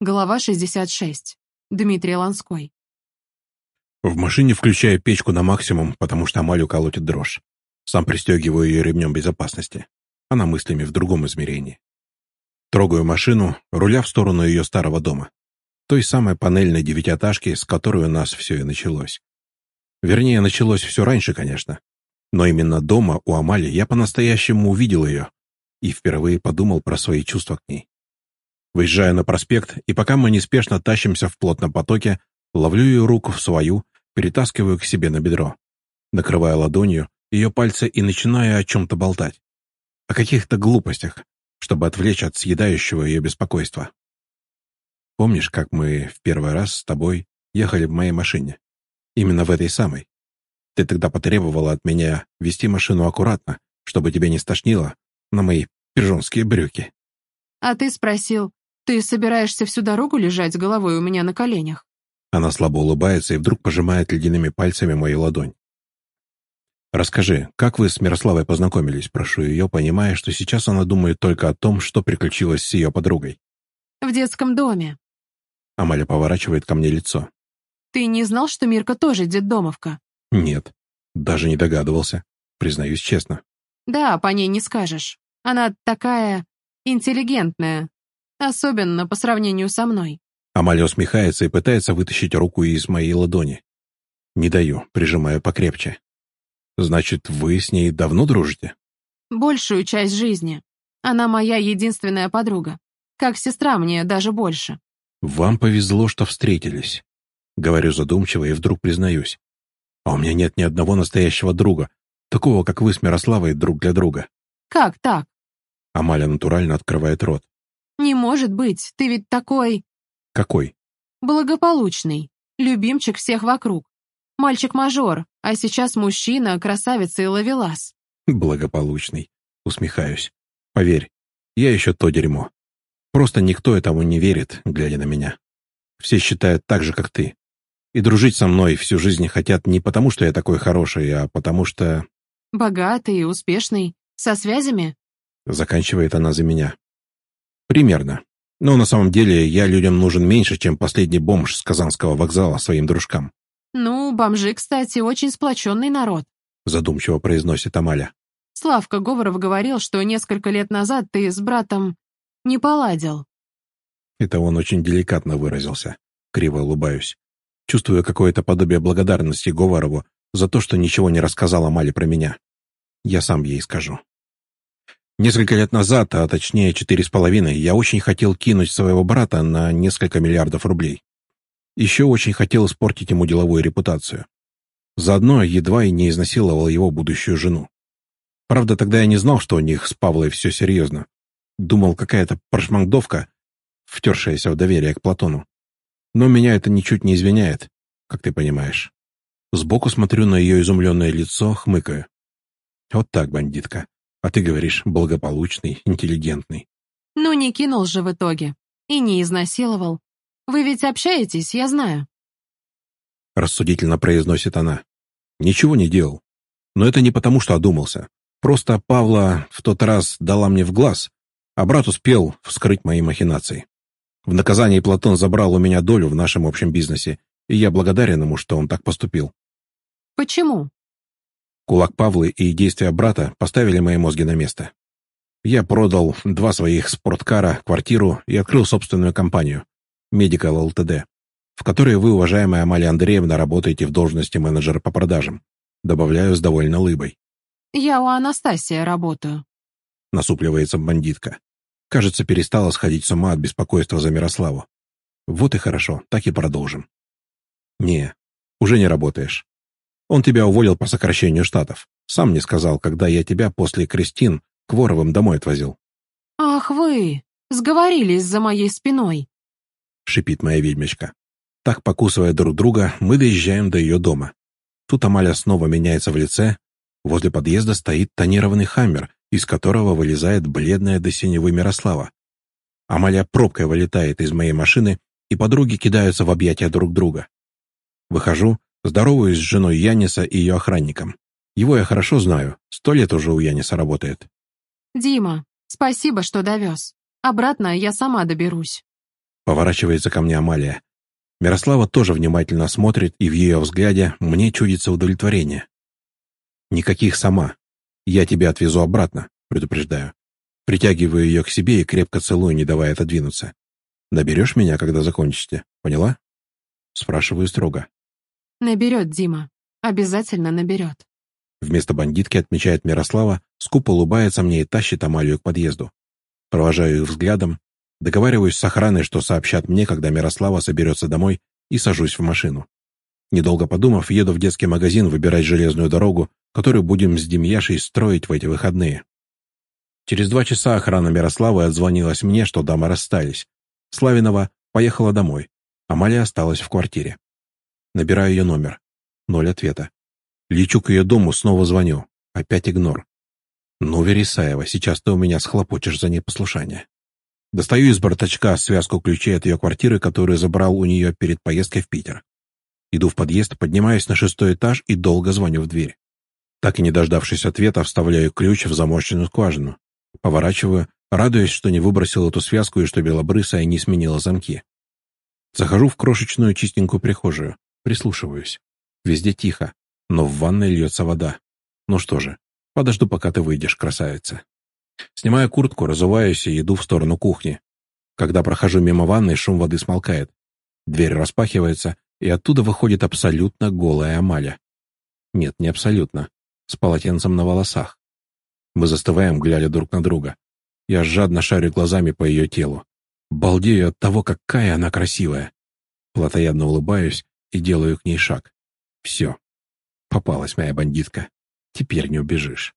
Глава 66. Дмитрий Ланской. В машине включаю печку на максимум, потому что Амалю колотит дрожь. Сам пристегиваю ее ремнем безопасности. Она мыслями в другом измерении. Трогаю машину, руля в сторону ее старого дома. Той самой панельной девятиэтажки, с которой у нас все и началось. Вернее, началось все раньше, конечно. Но именно дома у Амали я по-настоящему увидел ее и впервые подумал про свои чувства к ней. Выезжаю на проспект, и пока мы неспешно тащимся в плотном потоке, ловлю ее руку в свою, перетаскиваю к себе на бедро. Накрываю ладонью ее пальцы и начинаю о чем-то болтать. О каких-то глупостях, чтобы отвлечь от съедающего ее беспокойства. Помнишь, как мы в первый раз с тобой ехали в моей машине? Именно в этой самой. Ты тогда потребовала от меня вести машину аккуратно, чтобы тебя не стошнило на мои пижонские брюки. А ты спросил, «Ты собираешься всю дорогу лежать головой у меня на коленях?» Она слабо улыбается и вдруг пожимает ледяными пальцами мою ладонь. «Расскажи, как вы с Мирославой познакомились?» Прошу ее, понимая, что сейчас она думает только о том, что приключилось с ее подругой. «В детском доме». Амаля поворачивает ко мне лицо. «Ты не знал, что Мирка тоже детдомовка?» «Нет, даже не догадывался, признаюсь честно». «Да, по ней не скажешь. Она такая интеллигентная, Особенно по сравнению со мной. Амалия усмехается и пытается вытащить руку из моей ладони. Не даю, прижимаю покрепче. Значит, вы с ней давно дружите? Большую часть жизни. Она моя единственная подруга. Как сестра мне даже больше. Вам повезло, что встретились. Говорю задумчиво и вдруг признаюсь. А у меня нет ни одного настоящего друга, такого, как вы с Мирославой друг для друга. Как так? Амаля натурально открывает рот. «Не может быть, ты ведь такой...» «Какой?» «Благополучный, любимчик всех вокруг. Мальчик-мажор, а сейчас мужчина, красавица и ловелас». «Благополучный», усмехаюсь. «Поверь, я еще то дерьмо. Просто никто этому не верит, глядя на меня. Все считают так же, как ты. И дружить со мной всю жизнь хотят не потому, что я такой хороший, а потому что...» «Богатый, успешный, со связями?» Заканчивает она за меня. Примерно. Но на самом деле я людям нужен меньше, чем последний бомж с Казанского вокзала своим дружкам. «Ну, бомжи, кстати, очень сплоченный народ», задумчиво произносит Амаля. «Славка Говоров говорил, что несколько лет назад ты с братом не поладил». Это он очень деликатно выразился. Криво улыбаюсь. Чувствую какое-то подобие благодарности Говорову за то, что ничего не рассказал Амале про меня. Я сам ей скажу. Несколько лет назад, а точнее четыре с половиной, я очень хотел кинуть своего брата на несколько миллиардов рублей. Еще очень хотел испортить ему деловую репутацию. Заодно едва и не изнасиловал его будущую жену. Правда, тогда я не знал, что у них с Павлой все серьезно. Думал, какая-то прошмандовка, втершаяся в доверие к Платону. Но меня это ничуть не извиняет, как ты понимаешь. Сбоку смотрю на ее изумленное лицо, хмыкаю. Вот так, бандитка. А ты говоришь, благополучный, интеллигентный. Ну, не кинул же в итоге. И не изнасиловал. Вы ведь общаетесь, я знаю. Рассудительно произносит она. Ничего не делал. Но это не потому, что одумался. Просто Павла в тот раз дала мне в глаз, а брат успел вскрыть мои махинации. В наказании Платон забрал у меня долю в нашем общем бизнесе, и я благодарен ему, что он так поступил. Почему? Кулак Павлы и действия брата поставили мои мозги на место. Я продал два своих спорткара, квартиру и открыл собственную компанию Medical Ltd, в которой вы, уважаемая Амалия Андреевна, работаете в должности менеджера по продажам. Добавляю с довольно лыбой. «Я у Анастасии работаю», — насупливается бандитка. Кажется, перестала сходить с ума от беспокойства за Мирославу. Вот и хорошо, так и продолжим. Не, уже не работаешь. Он тебя уволил по сокращению штатов. Сам не сказал, когда я тебя после Кристин к Воровым домой отвозил. «Ах вы! Сговорились за моей спиной!» — шипит моя ведьмочка. Так, покусывая друг друга, мы доезжаем до ее дома. Тут Амаля снова меняется в лице. Возле подъезда стоит тонированный хаммер, из которого вылезает бледная до синевы Мирослава. Амалия пробкой вылетает из моей машины, и подруги кидаются в объятия друг друга. Выхожу, Здороваюсь с женой Яниса и ее охранником. Его я хорошо знаю, сто лет уже у Яниса работает. «Дима, спасибо, что довез. Обратно я сама доберусь». Поворачивается ко мне Амалия. Мирослава тоже внимательно смотрит, и в ее взгляде мне чудится удовлетворение. «Никаких сама. Я тебя отвезу обратно», — предупреждаю. Притягиваю ее к себе и крепко целую, не давая отодвинуться. «Наберешь меня, когда закончите? Поняла?» Спрашиваю строго. «Наберет, Дима. Обязательно наберет». Вместо бандитки отмечает Мирослава, скупо улыбается мне и тащит Амалию к подъезду. Провожаю их взглядом, договариваюсь с охраной, что сообщат мне, когда Мирослава соберется домой, и сажусь в машину. Недолго подумав, еду в детский магазин выбирать железную дорогу, которую будем с Демьяшей строить в эти выходные. Через два часа охрана Мирославы отзвонилась мне, что дамы расстались. Славинова поехала домой. Амалия осталась в квартире. Набираю ее номер. Ноль ответа. Лечу к ее дому, снова звоню. Опять игнор. Ну, Вересаева, сейчас ты у меня схлопочешь за непослушание. Достаю из бардачка связку ключей от ее квартиры, которую забрал у нее перед поездкой в Питер. Иду в подъезд, поднимаюсь на шестой этаж и долго звоню в дверь. Так и не дождавшись ответа, вставляю ключ в заморщенную скважину. Поворачиваю, радуясь, что не выбросил эту связку и что белобрысая не сменила замки. Захожу в крошечную чистенькую прихожую, прислушиваюсь. Везде тихо, но в ванной льется вода. Ну что же, подожду, пока ты выйдешь, красавица. Снимаю куртку, разуваюсь и иду в сторону кухни. Когда прохожу мимо ванной, шум воды смолкает. Дверь распахивается, и оттуда выходит абсолютно голая Амаля. Нет, не абсолютно. С полотенцем на волосах. Мы застываем, глядя друг на друга. Я жадно шарю глазами по ее телу. Балдею от того, какая она красивая. Платоядно улыбаюсь и делаю к ней шаг. Все. Попалась моя бандитка. Теперь не убежишь.